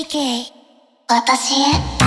KK 私へ。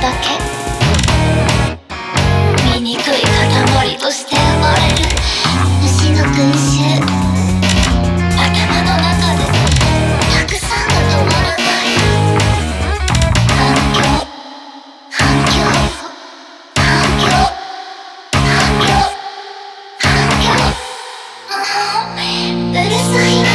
だけ。醜い塊として生まれる。虫の群衆。頭の中でたくさんが止まらない。反響。反響。反響。反響。反響。うるさいな。